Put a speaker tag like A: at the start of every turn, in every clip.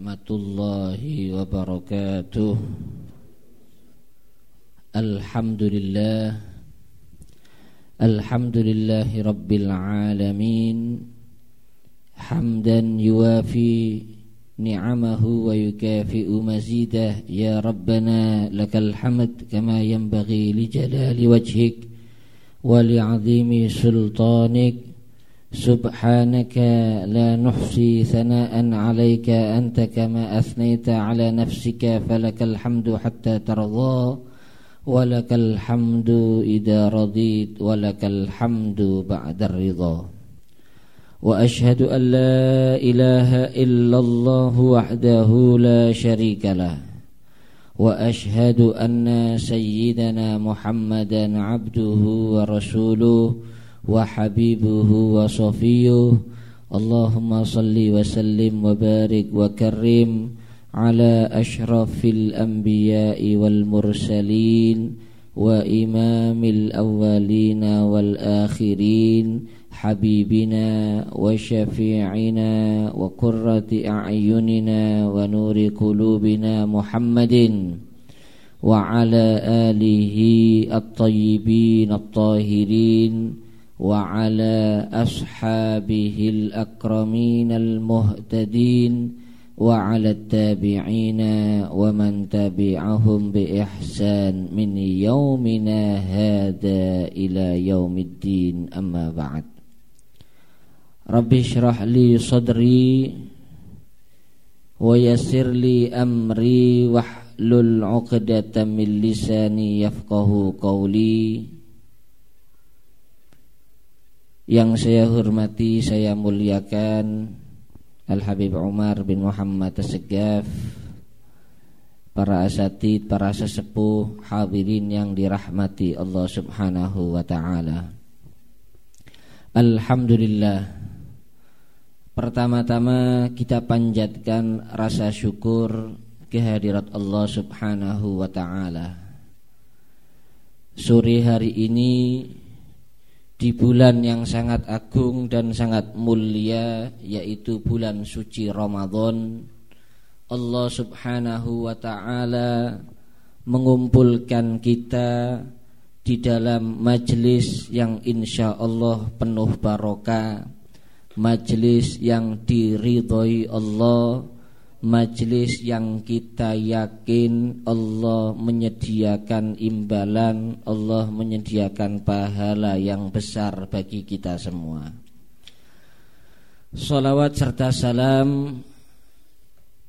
A: ورحمة الله وبركاته. الحمد لله. الحمد لله رب العالمين. حمدا يوافي نعمه ويكافئ مزيده. يا ربنا لك الحمد كما ينبغي لجلال وجهك ولعظيم سلطانك. سبحانك لا نحصي ثناء عليك أنت كما أثنيت على نفسك فلك الحمد حتى ترضى ولك الحمد إذا رضيت ولك الحمد بعد الرضا. وأشهد أن لا إله إلا الله وحده لا شريك له. وأشهد أن سيدنا محمدا عبده ورسوله وحبيبه وصفيه. اللهم صل وسلم وبارك وكرم على أشرف الأنبياء والمرسلين وإمام الأولين والآخرين حبيبنا وشفيعنا وقرة أعيننا ونور قلوبنا محمد وعلى آله الطيبين الطاهرين وعلى أصحابه الأكرمين المهتدين وعلى التابعين ومن تبعهم بإحسان من يومنا هذا إلى يوم الدين. أما بعد رب اشرح لي صدري ويسر لي أمري واحلل عقدة من لساني يفقه قولي. Yang saya hormati, saya muliakan Al-Habib Umar bin Muhammad Segaf Para asatid, para sesepuh, hadirin yang dirahmati Allah subhanahu wa ta'ala. Alhamdulillah Pertama-tama kita panjatkan rasa syukur kehadirat Allah subhanahu wa ta'ala. Sore hari ini di bulan yang sangat agung dan sangat mulia yaitu bulan suci Ramadan. Allah Subhanahu wa taala mengumpulkan kita di dalam majelis yang insya Allah penuh barokah majelis yang diridhoi Allah Majlis yang kita yakin Allah menyediakan imbalan Allah menyediakan pahala yang besar bagi kita semua. Salawat serta salam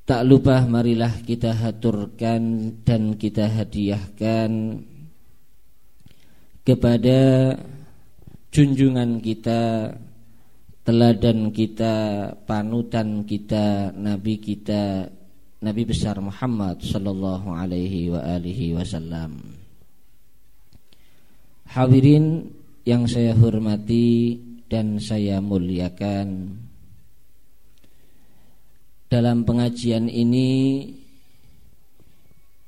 A: Tak lupa marilah kita haturkan dan kita hadiahkan Kepada junjungan kita teladan kita, panutan kita, nabi kita, Nabi besar Muhammad sallallahu alaihi wa alihi wasallam. Hadirin yang saya hormati dan saya muliakan. Dalam pengajian ini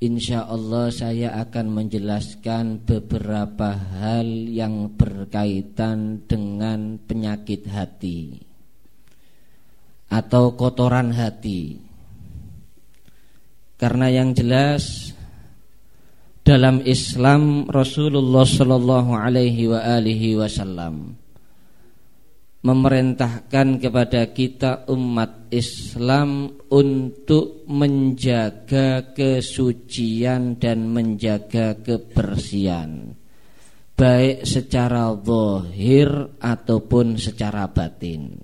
A: Insya Allah saya akan menjelaskan beberapa hal yang berkaitan dengan penyakit hati Atau kotoran hati. Karena yang jelas Dalam Islam Rasulullah Shallallahu Alaihi Wasallam memerintahkan kepada kita umat Islam untuk menjaga kesucian dan menjaga kebersihan baik secara zahir ataupun secara batin.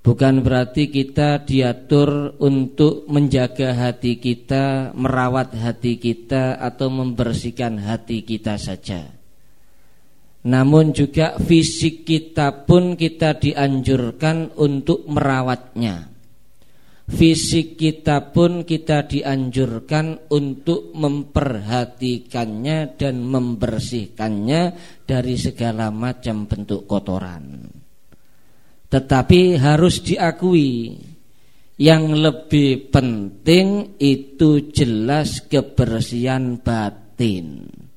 A: Bukan berarti kita diatur untuk menjaga hati kita, merawat hati kita atau membersihkan hati kita saja namun juga fisik kita pun kita dianjurkan untuk merawatnya. Fisik kita pun kita dianjurkan untuk memperhatikannya dan membersihkannya dari segala macam bentuk kotoran. Tetapi harus diakui yang lebih penting itu jelas kebersihan batin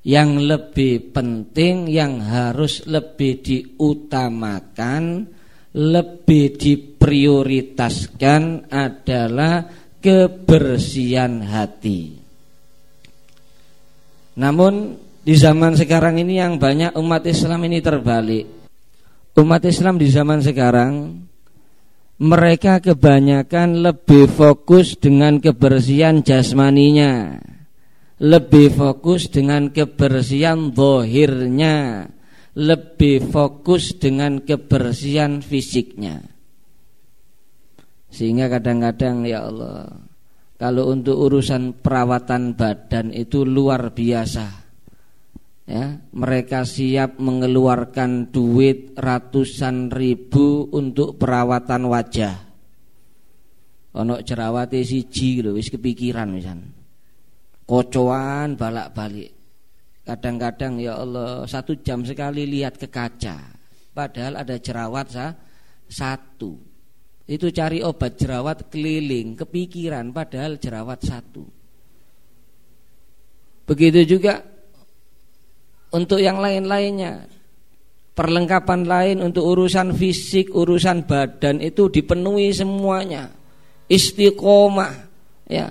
A: yang lebih penting yang harus lebih diutamakan lebih diprioritaskan adalah kebersihan hati. Namun di zaman sekarang ini yang banyak umat Islam ini terbalik. Umat Islam di zaman sekarang mereka kebanyakan lebih fokus dengan kebersihan jasmaninya, lebih fokus dengan kebersihan bohirnya, lebih fokus dengan kebersihan fisiknya. Sehingga kadang-kadang ya Allah, kalau untuk urusan perawatan badan itu luar biasa ya, mereka siap mengeluarkan duit ratusan ribu untuk perawatan wajah. Ono jerawate siji lho wis kepikiran misan. Kocoan balak-balik. Kadang-kadang ya Allah satu jam sekali lihat ke kaca. Padahal ada jerawat sa, satu. Itu cari obat jerawat keliling, kepikiran padahal jerawat satu. Begitu juga untuk yang lain-lainnya. Perlengkapan lain untuk urusan fisik, urusan badan itu dipenuhi semuanya. Istiqomah, ya.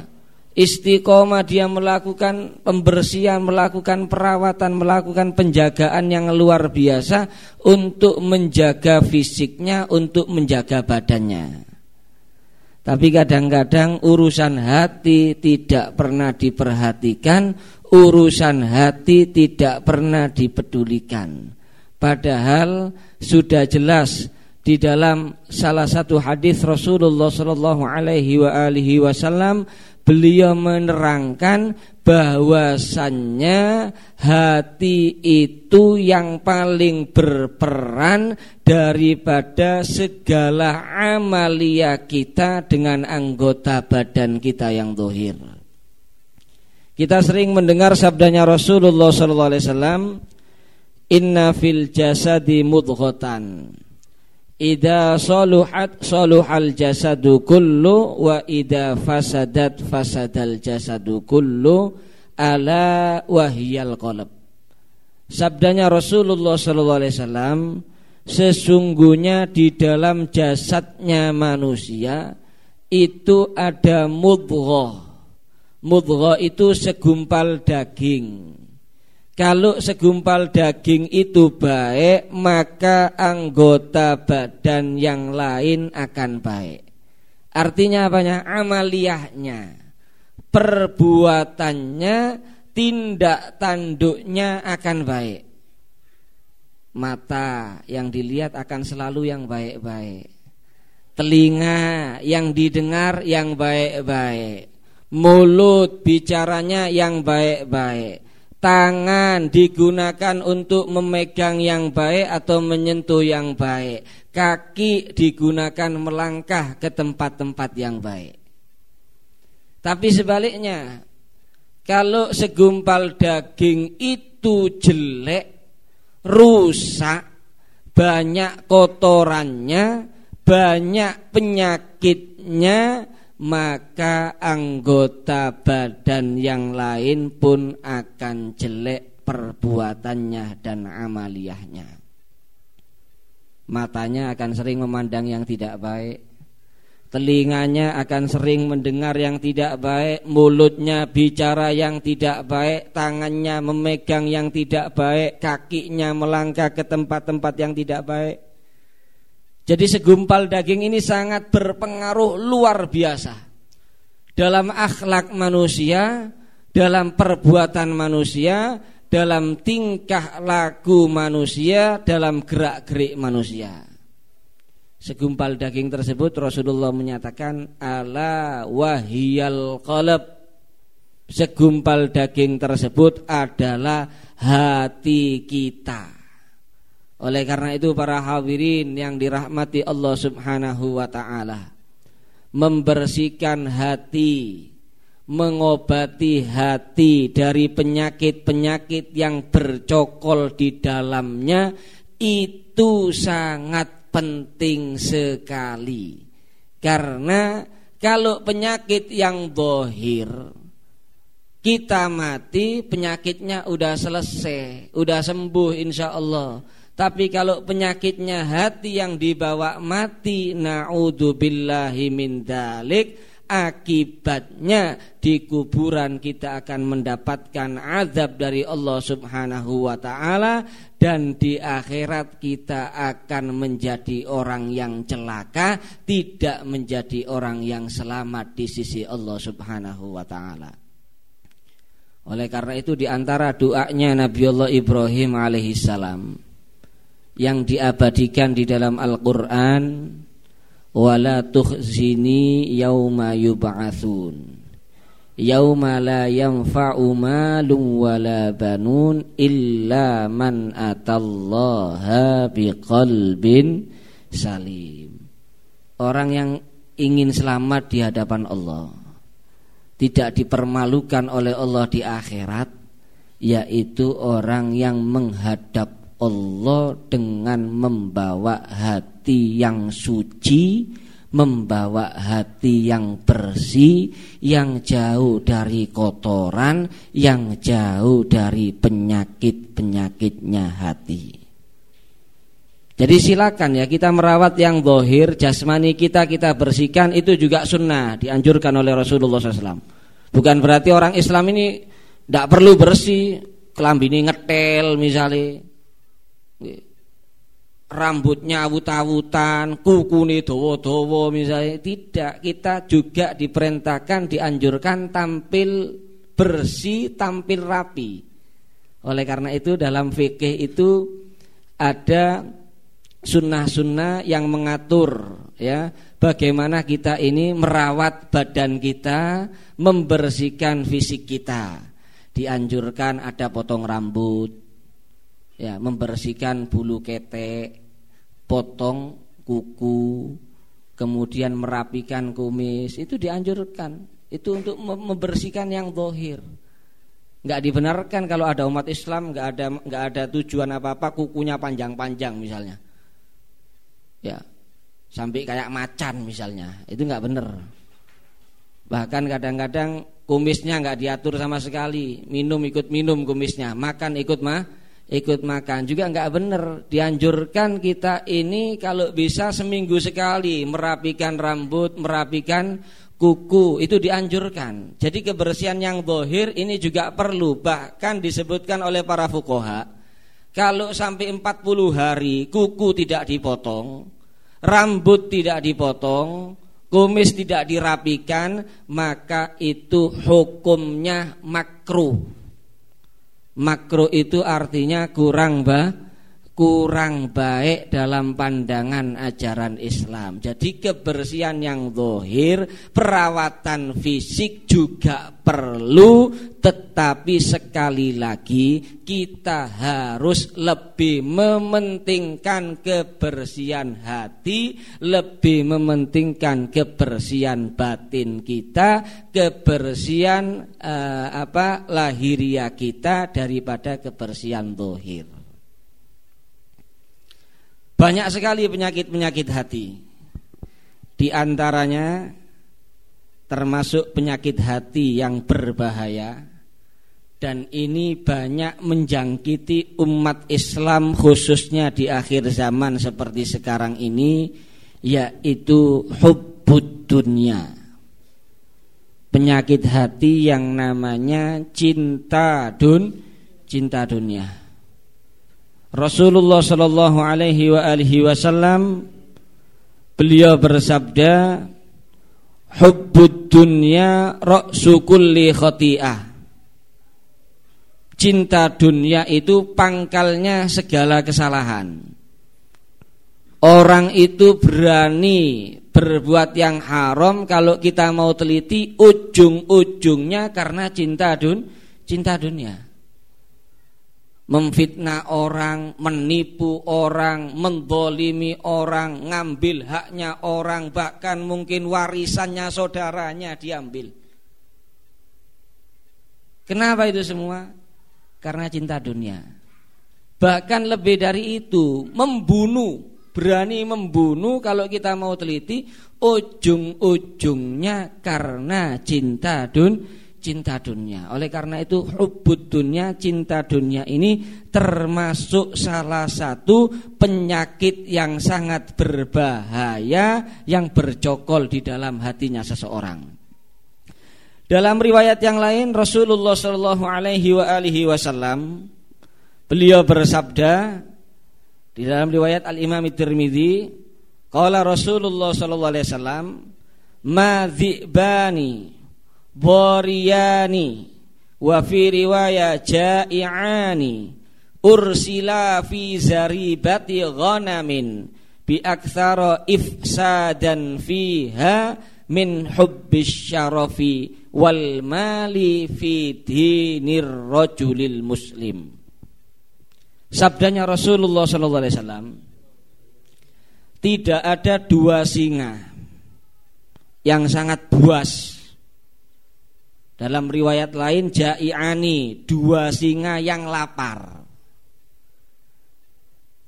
A: Istiqomah dia melakukan pembersihan, melakukan perawatan, melakukan penjagaan yang luar biasa untuk menjaga fisiknya, untuk menjaga badannya. Tapi kadang-kadang urusan hati tidak pernah diperhatikan urusan hati tidak pernah dipedulikan. Padahal sudah jelas di dalam salah satu hadis Rasulullah Shallallahu Alaihi Wasallam beliau menerangkan bahwasannya hati itu yang paling berperan daripada segala amalia kita dengan anggota badan kita yang dohir. Kita sering mendengar sabdanya Rasulullah wasallam, "Inna fil jasadi mudghatan." Ida saluhat saluhal jasadu kullu wa ida fasadat fasadal jasadu kullu ala wahyal qalb. Sabdanya Rasulullah wasallam, sesungguhnya di dalam jasadnya manusia itu ada mudghah Mudghah itu segumpal daging. Kalau segumpal daging itu baik, maka anggota badan yang lain akan baik. Artinya apanya? Amaliyahnya, perbuatannya, tindak tanduknya akan baik. Mata yang dilihat akan selalu yang baik-baik. Telinga yang didengar yang baik-baik mulut bicaranya yang baik-baik tangan digunakan untuk memegang yang baik atau menyentuh yang baik. Kaki digunakan melangkah ke tempat-tempat yang baik. Tapi sebaliknya kalau segumpal daging itu jelek rusak banyak kotorannya banyak penyakitnya maka anggota badan yang lain pun akan jelek perbuatannya dan amaliyahnya. Matanya akan sering memandang yang tidak baik, telinganya akan sering mendengar yang tidak baik, mulutnya bicara yang tidak baik, tangannya memegang yang tidak baik, kakinya melangkah ke tempat-tempat yang tidak baik. Jadi segumpal daging ini sangat berpengaruh luar biasa dalam akhlak manusia, dalam perbuatan manusia, dalam tingkah laku manusia, dalam gerak-gerik manusia. Segumpal daging tersebut Rasulullah menyatakan ala wahiyal qalb. Segumpal daging tersebut adalah hati kita. Oleh karena itu para hadirin yang dirahmati Allah Subhanahu wa taala membersihkan hati, mengobati hati dari penyakit-penyakit yang bercokol di dalamnya itu sangat penting sekali. Karena kalau penyakit yang bohir kita mati penyakitnya udah selesai, udah sembuh insya Allah Tapi kalau penyakitnya hati yang dibawa mati, naudzubillahi min dalik, akibatnya di kuburan kita akan mendapatkan azab dari Allah Subhanahu wa taala dan di akhirat kita akan menjadi orang yang celaka, tidak menjadi orang yang selamat di sisi Allah Subhanahu wa taala. Oleh karena itu di antara doanya Nabi Allah Ibrahim alaihissalam yang diabadikan di dalam Al-Qur'an wala tukhzini yauma yub'atsun. Yauma la yanfa'u malun wala banun illa man atallaha biqalbin salim. Orang yang ingin selamat di hadapan Allah tidak dipermalukan oleh Allah di akhirat yaitu orang yang menghadap Allah dengan membawa hati yang suci, membawa hati yang bersih, yang jauh dari kotoran, yang jauh dari penyakit-penyakitnya hati. Jadi silakan ya kita merawat yang bohir jasmani kita kita bersihkan itu juga sunnah dianjurkan oleh Rasulullah SAW. Bukan berarti orang Islam ini tidak perlu bersih, kelambi ini ngetel misalnya, rambutnya awut-awutan, kuku ini dowo-dowo misalnya tidak, kita juga diperintahkan dianjurkan tampil bersih, tampil rapi. Oleh karena itu dalam fikih itu ada sunnah-sunnah yang mengatur ya bagaimana kita ini merawat badan kita, membersihkan fisik kita. Dianjurkan ada potong rambut, ya membersihkan bulu ketek, potong kuku, kemudian merapikan kumis itu dianjurkan. Itu untuk membersihkan yang dohir. Nggak dibenarkan kalau ada umat Islam nggak ada nggak ada tujuan apa apa kukunya panjang-panjang misalnya, ya sampai kayak macan misalnya itu nggak benar. Bahkan kadang-kadang kumisnya nggak diatur sama sekali, minum ikut minum kumisnya, makan ikut mah ikut makan. Juga nggak benar dianjurkan kita ini kalau bisa seminggu sekali merapikan rambut merapikan kuku. Itu dianjurkan. Jadi kebersihan yang bohir ini juga perlu. Bahkan disebutkan oleh para fukoha kalau sampai 40 hari kuku tidak dipotong rambut tidak dipotong kumis tidak dirapikan maka itu hukumnya makruh Makro itu artinya kurang bah, kurang baik dalam pandangan ajaran Islam. Jadi kebersihan yang dohir, perawatan fisik juga perlu, tetapi sekali lagi kita harus lebih mementingkan kebersihan hati, lebih mementingkan kebersihan batin kita, kebersihan eh, apa lahiria kita daripada kebersihan dohir. Banyak sekali penyakit-penyakit hati. Di antaranya termasuk penyakit hati yang berbahaya dan ini banyak menjangkiti umat Islam khususnya di akhir zaman seperti sekarang ini yaitu hubbud dunia penyakit hati yang namanya cinta dun cinta dunia. Rasulullah Shallallahu Alaihi Wasallam beliau bersabda, "Hubbud dunya ra'su kulli khati'ah." Cinta dunia itu pangkalnya segala kesalahan. Orang itu berani berbuat yang haram kalau kita mau teliti ujung-ujungnya karena cinta dun cinta dunia. Memfitnah orang, menipu orang, mendolimi orang, ngambil haknya orang, bahkan mungkin warisannya saudaranya diambil. Kenapa itu semua? Karena cinta dunia. Bahkan lebih dari itu, membunuh berani membunuh kalau kita mau teliti ujung-ujungnya karena cinta dun cinta dunia. Oleh karena itu hubud dunia, cinta dunia ini termasuk salah satu penyakit yang sangat berbahaya yang bercokol di dalam hatinya seseorang. Dalam riwayat yang lain Rasulullah Shallallahu Alaihi Wasallam beliau bersabda di dalam riwayat Al Imam Tirmidzi, qala Rasulullah Shallallahu Alaihi Wasallam, ma Boriyani. Wa fi riwayat ja'i'ani. Ursila fi zaribati ghanamin. Bi aktsara ifsadan fiha min hubbis syarafi wal mali fi dinir rajulil muslim. Sabdanya Rasulullah sallallahu alaihi wasallam tidak ada dua singa yang sangat buas dalam riwayat lain jai'ani dua singa yang lapar.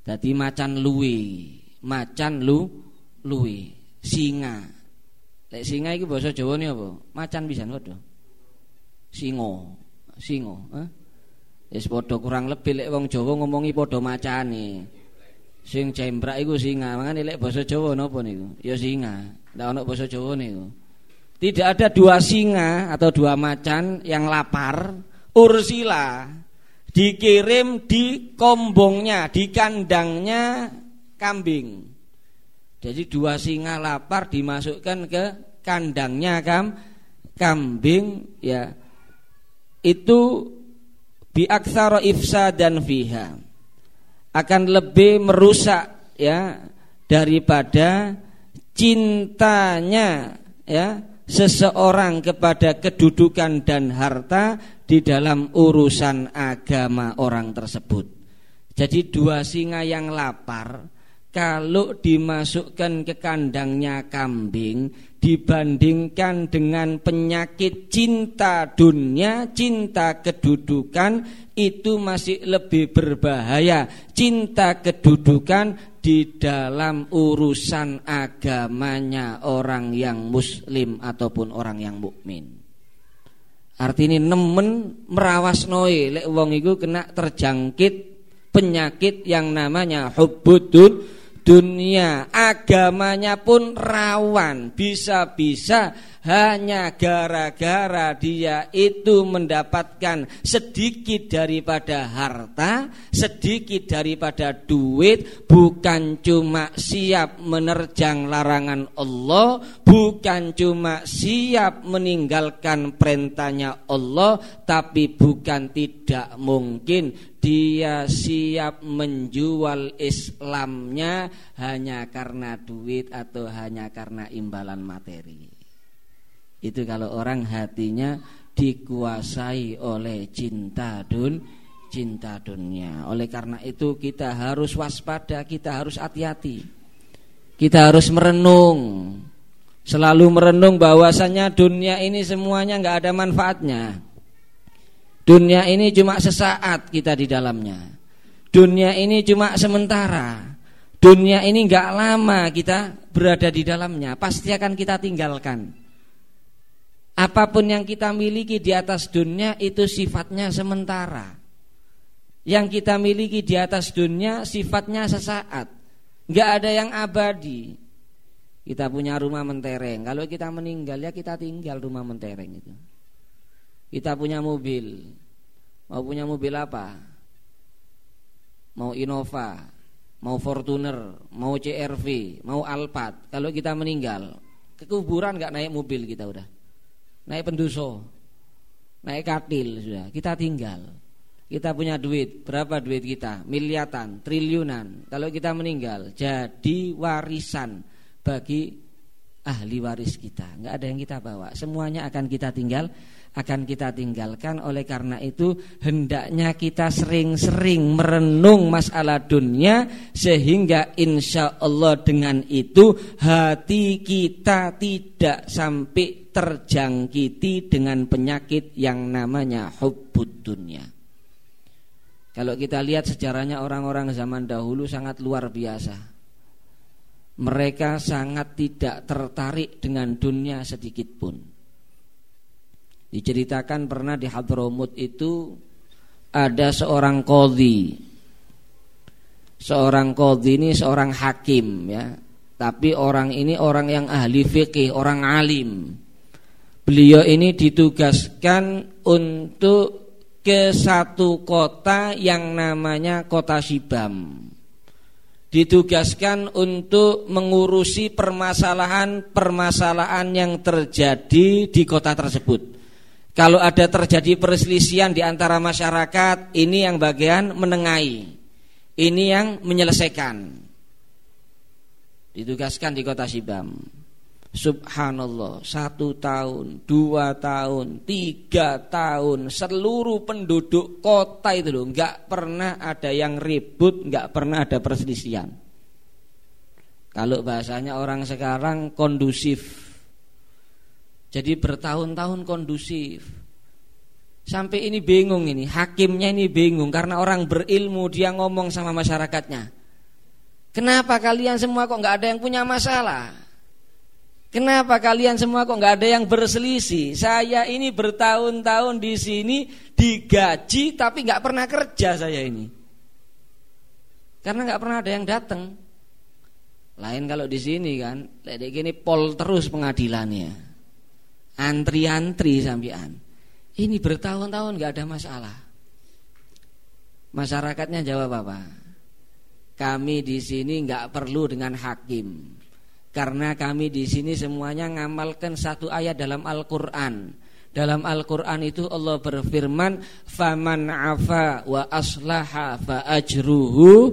A: Jadi macan luwi, macan lu luwi, singa. Lek singa iki basa Jawa ne apa? Macan bisa padha. Singo, singo, eh? Wis padha kurang lebih lek wong Jawa ngomongi padha macane. Sing jembrak iku singa, mangane lek basa Jawa napa niku? Ya singa. Ndak ana basa Jawa niku. Tidak ada dua singa atau dua macan yang lapar, ursila dikirim di kombongnya, di kandangnya kambing. Jadi dua singa lapar dimasukkan ke kandangnya kam kambing ya. Itu bi ifsa dan fiha akan lebih merusak ya daripada cintanya ya seseorang kepada kedudukan dan harta di dalam urusan agama orang tersebut. Jadi dua singa yang lapar kalau dimasukkan ke kandangnya kambing dibandingkan dengan penyakit cinta dunia, cinta kedudukan itu masih lebih berbahaya. Cinta kedudukan di dalam urusan agamanya orang yang muslim ataupun orang yang mukmin. Artinya nemen merawas noe lek wong iku kena terjangkit penyakit yang namanya hubbudun dunia agamanya pun rawan bisa-bisa hanya gara-gara dia itu mendapatkan sedikit daripada harta, sedikit daripada duit, bukan cuma siap menerjang larangan Allah, bukan cuma siap meninggalkan perintahnya Allah, tapi bukan tidak mungkin dia siap menjual Islamnya hanya karena duit atau hanya karena imbalan materi. Itu kalau orang hatinya dikuasai oleh cinta dun cinta dunia. Oleh karena itu kita harus waspada, kita harus hati-hati. Kita harus merenung. Selalu merenung bahwasanya dunia ini semuanya nggak ada manfaatnya. Dunia ini cuma sesaat kita di dalamnya. Dunia ini cuma sementara. Dunia ini nggak lama kita berada di dalamnya, pasti akan kita tinggalkan. Apa pun yang kita miliki di atas dunia itu sifatnya sementara. Yang kita miliki di atas dunia sifatnya sesaat. Enggak ada yang abadi. Kita punya rumah mentereng. Kalau kita meninggal ya kita tinggal rumah mentereng itu. Kita punya mobil. Mau punya mobil apa? Mau Innova, mau Fortuner, mau CRV, mau Alphard. Kalau kita meninggal, ke kuburan nggak naik mobil kita udah naik penduso, naik katil sudah. Kita tinggal. Kita punya duit, berapa duit kita? Miliatan, triliunan. Kalau kita meninggal, jadi warisan bagi ahli waris kita. Enggak ada yang kita bawa. Semuanya akan kita tinggal akan kita tinggalkan oleh karena itu hendaknya kita sering-sering merenung masalah dunia sehingga insya Allah dengan itu hati kita tidak sampai terjangkiti dengan penyakit yang namanya hubbud dunia. Kalau kita lihat sejarahnya orang-orang zaman dahulu sangat luar biasa. Mereka sangat tidak tertarik dengan dunia sedikit pun Diceritakan pernah di Hadramut itu ada seorang kodi. Seorang kodi ini seorang hakim ya. Tapi orang ini orang yang ahli fikih, orang alim. Beliau ini ditugaskan untuk ke satu kota yang namanya kota Sibam ditugaskan untuk mengurusi permasalahan-permasalahan yang terjadi di kota tersebut. Kalau ada terjadi perselisihan di antara masyarakat, ini yang bagian menengahi. Ini yang menyelesaikan. Ditugaskan di kota Sibam. Subhanallah Satu tahun, dua tahun, tiga tahun Seluruh penduduk kota itu loh nggak pernah ada yang ribut nggak pernah ada perselisihan Kalau bahasanya orang sekarang kondusif Jadi bertahun-tahun kondusif Sampai ini bingung ini Hakimnya ini bingung Karena orang berilmu dia ngomong sama masyarakatnya Kenapa kalian semua kok nggak ada yang punya masalah Kenapa kalian semua kok nggak ada yang berselisih? Saya ini bertahun-tahun di sini digaji tapi nggak pernah kerja saya ini. Karena nggak pernah ada yang datang. Lain kalau di sini kan, kayak gini pol terus pengadilannya. Antri-antri sampean. Ini bertahun-tahun nggak ada masalah. Masyarakatnya jawab apa? Kami di sini nggak perlu dengan hakim. Karena kami di sini semuanya ngamalkan satu ayat dalam Al-Qur'an. Dalam Al-Qur'an itu Allah berfirman, "Faman 'afa wa aslaha fa ajruhu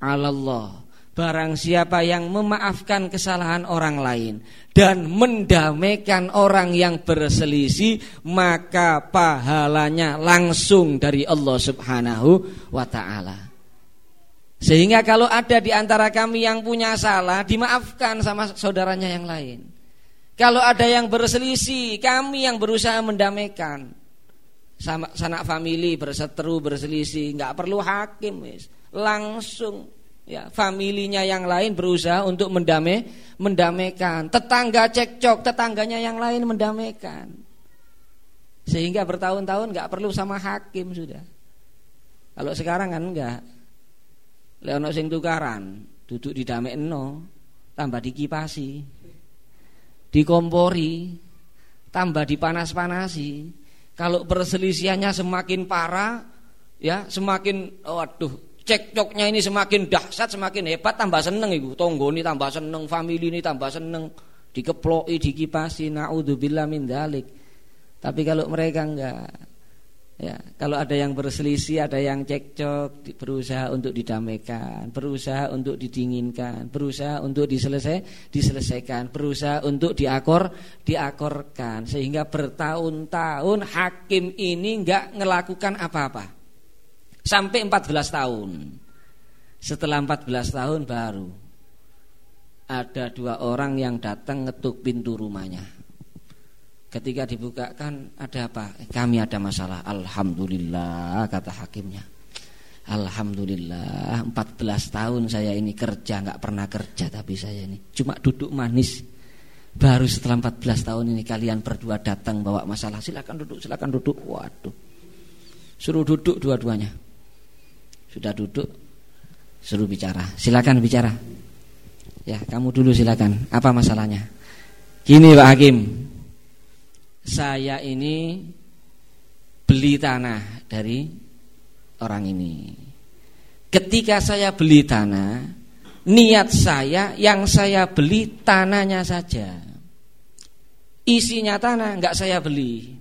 A: 'ala Allah." Barang siapa yang memaafkan kesalahan orang lain dan mendamaikan orang yang berselisih, maka pahalanya langsung dari Allah Subhanahu wa taala. Sehingga kalau ada di antara kami yang punya salah dimaafkan sama saudaranya yang lain. Kalau ada yang berselisih, kami yang berusaha mendamaikan. Sama sanak famili berseteru berselisih, nggak perlu hakim. Langsung ya, familinya yang lain berusaha untuk mendamai, mendamaikan. Tetangga cekcok, tetangganya yang lain mendamaikan. Sehingga bertahun-tahun nggak perlu sama hakim sudah. Kalau sekarang kan enggak. Leono sing tukaran, duduk di no, tambah dikipasi. Dikompori, tambah dipanas-panasi. Kalau perselisihannya semakin parah, ya semakin waduh cekcoknya ini semakin dahsyat, semakin hebat, tambah seneng ibu. Tonggo ini tambah seneng, family ini tambah seneng, dikeploi, dikipasi, naudzubillah min dalik. Tapi kalau mereka enggak, Ya, kalau ada yang berselisih, ada yang cekcok, berusaha untuk didamaikan, berusaha untuk didinginkan, berusaha untuk diselesai, diselesaikan, berusaha untuk diakor, diakorkan, sehingga bertahun-tahun hakim ini nggak melakukan apa-apa, sampai 14 tahun. Setelah 14 tahun baru ada dua orang yang datang ngetuk pintu rumahnya. Ketika dibukakan ada apa? Kami ada masalah. Alhamdulillah kata hakimnya. Alhamdulillah 14 tahun saya ini kerja nggak pernah kerja tapi saya ini cuma duduk manis. Baru setelah 14 tahun ini kalian berdua datang bawa masalah. Silakan duduk, silakan duduk. Waduh. Suruh duduk dua-duanya. Sudah duduk, suruh bicara. Silakan bicara. Ya, kamu dulu silakan. Apa masalahnya? Gini Pak Hakim, saya ini beli tanah dari orang ini. Ketika saya beli tanah, niat saya yang saya beli tanahnya saja. Isinya tanah nggak saya beli.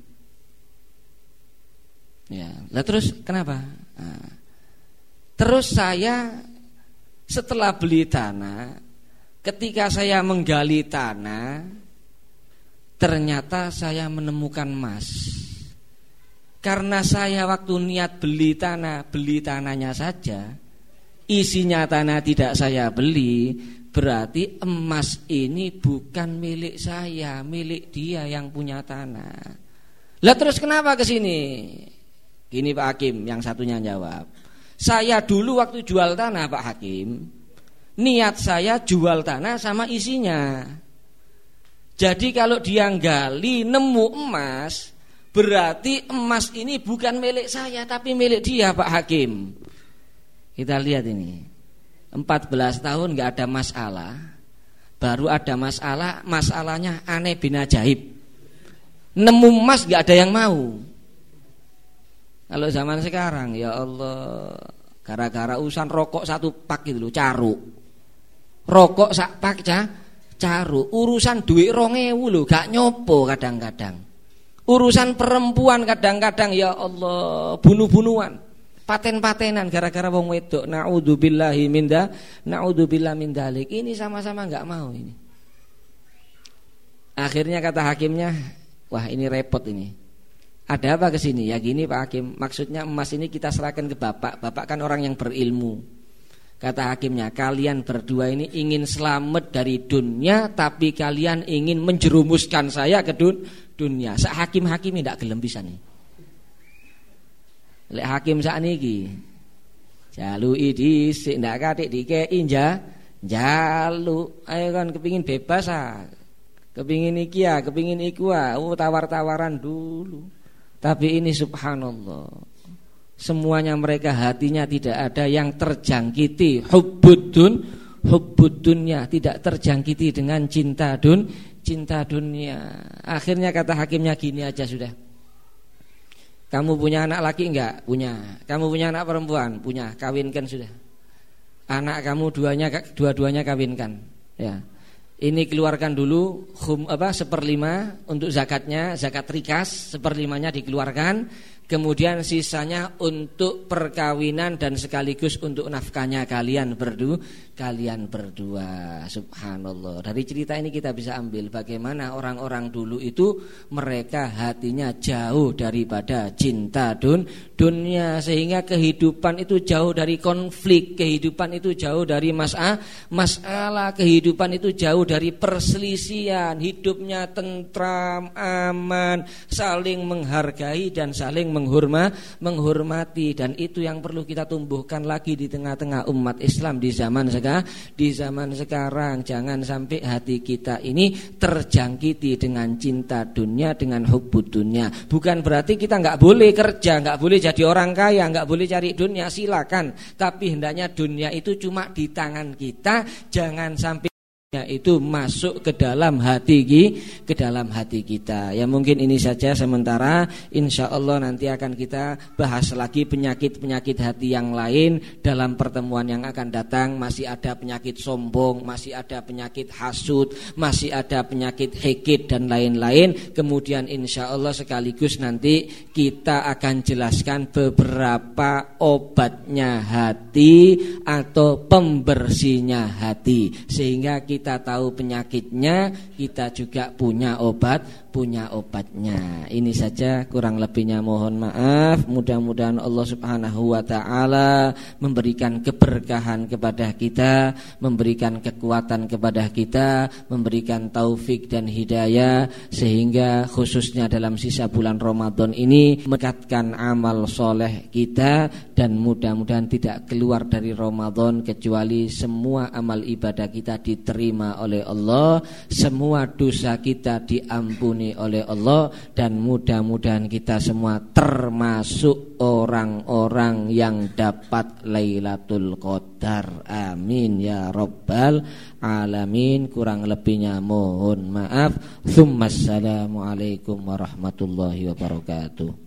A: Ya, lah terus kenapa? Nah, terus saya setelah beli tanah, ketika saya menggali tanah, Ternyata saya menemukan emas. Karena saya waktu niat beli tanah Beli tanahnya saja Isinya tanah tidak saya beli Berarti emas ini bukan milik saya Milik dia yang punya tanah. Lah terus kenapa ke sini? Gini Pak Hakim yang satunya jawab Saya dulu waktu jual tanah Pak Hakim Niat saya jual tanah sama isinya jadi kalau dia gali nemu emas, Berarti emas ini bukan milik saya tapi milik dia Pak Hakim. Kita lihat ini. 14 tahun nggak ada masalah. Baru ada masalah, masalahnya aneh bin ajaib. Nemu emas nggak ada yang mau. Kalau zaman sekarang ya Allah, gara-gara urusan rokok satu pak gitu loh, caru. Rokok sak pak cah caru urusan duit rongewu lho gak nyopo kadang-kadang. Urusan perempuan kadang-kadang ya Allah bunuh-bunuhan. Paten-patenan gara-gara wong wedok naudzubillahi minda naudzubillah min dalik ini sama-sama nggak mau ini. Akhirnya kata hakimnya wah ini repot ini ada apa ke sini ya gini Pak Hakim maksudnya emas ini kita serahkan ke Bapak Bapak kan orang yang berilmu Kata hakimnya, kalian berdua ini ingin selamat dari dunia, tapi kalian ingin menjerumuskan saya ke dun dunia. Sak hakim-hakim tidak gelem bisa nih. Lek hakim saat niki, jalu idi ndak katik dikei inja, jalu. Ayo kan kepingin bebas ah. Kepingin iki ya, kepingin iku ah. Oh, tawar-tawaran dulu. Tapi ini subhanallah. Semuanya mereka hatinya tidak ada yang terjangkiti. Hubbudun hubbudunnya tidak terjangkiti dengan cinta dun cinta dunia. Akhirnya kata hakimnya gini aja sudah. Kamu punya anak laki enggak? Punya. Kamu punya anak perempuan? Punya. Kawinkan sudah. Anak kamu duanya dua-duanya kawinkan. Ya ini keluarkan dulu hum, apa seperlima untuk zakatnya zakat rikas seperlimanya dikeluarkan Kemudian sisanya untuk perkawinan dan sekaligus untuk nafkahnya kalian berdua, kalian berdua. Subhanallah. Dari cerita ini kita bisa ambil bagaimana orang-orang dulu itu mereka hatinya jauh daripada cinta dun dunia sehingga kehidupan itu jauh dari konflik, kehidupan itu jauh dari masalah, masalah kehidupan itu jauh dari perselisihan, hidupnya tentram, aman, saling menghargai dan saling menghormat, menghormati dan itu yang perlu kita tumbuhkan lagi di tengah-tengah umat Islam di zaman sekarang. Di zaman sekarang jangan sampai hati kita ini terjangkiti dengan cinta dunia, dengan hubud dunia. Bukan berarti kita nggak boleh kerja, nggak boleh jadi orang kaya, nggak boleh cari dunia, silakan. Tapi hendaknya dunia itu cuma di tangan kita, jangan sampai itu masuk ke dalam hati ke dalam hati kita. Ya mungkin ini saja sementara. Insya Allah nanti akan kita bahas lagi penyakit-penyakit hati yang lain dalam pertemuan yang akan datang. Masih ada penyakit sombong, masih ada penyakit hasut, masih ada penyakit hekit dan lain-lain. Kemudian insya Allah sekaligus nanti kita akan jelaskan beberapa obatnya hati atau pembersihnya hati sehingga kita kita tahu penyakitnya, kita juga punya obat, punya obatnya. Ini saja kurang lebihnya mohon maaf. Mudah-mudahan Allah Subhanahu wa taala memberikan keberkahan kepada kita, memberikan kekuatan kepada kita, memberikan taufik dan hidayah sehingga khususnya dalam sisa bulan Ramadan ini mekatkan amal soleh kita dan mudah-mudahan tidak keluar dari Ramadan kecuali semua amal ibadah kita diterima oleh Allah, semua dosa kita diampuni oleh Allah dan mudah-mudahan kita semua termasuk orang-orang yang dapat Lailatul Qadar. Amin ya rabbal alamin. Kurang lebihnya mohon maaf. Assalamualaikum warahmatullahi wabarakatuh.